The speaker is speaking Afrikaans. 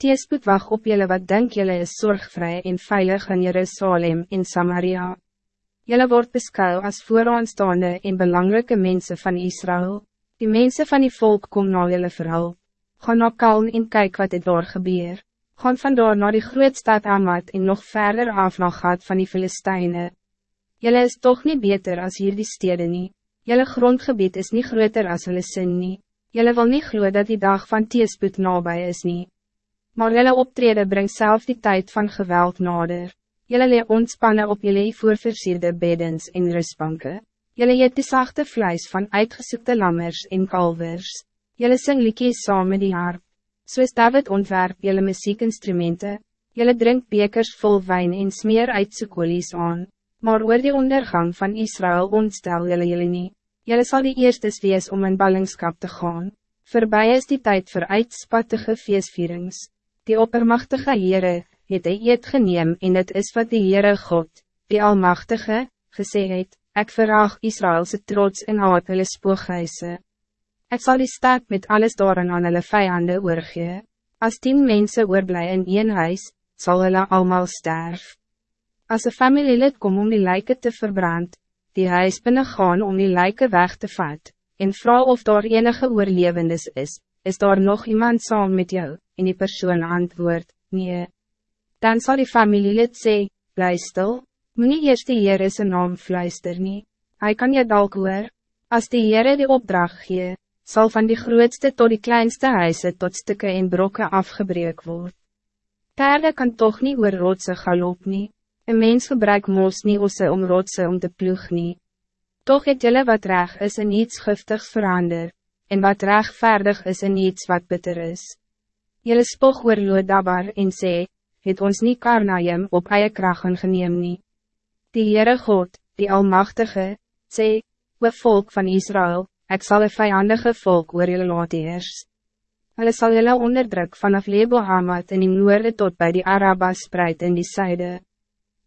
Teespoed wacht op jullie wat denk jullie is zorgvrij en veilig in Jerusalem in Samaria. Jullie wordt beschouwd als vooraanstaande en belangrijke mensen van Israël. Die mensen van die volk komen naar jullie verhaal. Ga naar Kaln en kijk wat dit daar gebeur. Gaan vandaar naar die grootstad Amat en nog verder af naar Gat van die Filistijnen. Jullie is toch niet beter als hier die steden niet. Jullie grondgebied is niet groter als hulle sin niet. Jullie wil niet gloeien dat die dag van teespoed nabij is niet. Maar jullie optreden brengt zelf die tijd van geweld nader. Jullie leer ontspannen op jullie voorversierde beddens en rustbanken. Jullie eet die zachte vlees van uitgezoekte lammers en kalvers. Jullie sing liedjes saam met die harp. Soos David ontwerp jullie muziekinstrumenten. Jullie drink bekers vol wijn en smeer uit sukolies aan. Maar oor die ondergang van Israël ontstel jullie jullie niet. Jullie zal die eerstes wees om in ballingskap te gaan. Voorbij is die tijd voor uitspattige feestvierings. Die oppermachtige Heere, het hy eet geneem en het is wat die Heere God, die Almachtige, gesê het, ek verraag Israëlse trots en haat hulle spooghuise. Ek sal die stad met alles daarin aan hulle vijanden oorgee. As tien mensen oorblij in een huis, zal hulle allemaal sterf. As een familielid kom om die lijken te verbrand, die huis binnen gaan om die lijken weg te vat, en vrouw of daar enige oorlevendes is, is daar nog iemand saam met jou, en die persoon antwoord, nee. Dan zal die familielid sê, bly stil, moet nie eerst die Heere sy naam fluister nie, hy kan je dalk hoor, as die Heere die opdracht gee, zal van die grootste tot die kleinste huise tot stukken en brokken afgebreek word. Perde kan toch niet oor rotse galop nie, een mens gebruik mos nie osse om rotse om te ploeg nie. Toch het jylle wat reg is in iets giftigs verander, en wat rechtvaardig is in iets wat bitter is. Jylle spog oor Lodabar en sê, het ons nie Karnaim op eie kracht geneem nie. Die Heere God, die Almachtige, sê, we volk van Israël, ik zal een vijandige volk oor jylle laat eers. Hulle sal jylle onderdruk vanaf Lebo Hamad in die noorde tot bij die Arabas spreid in die zuiden.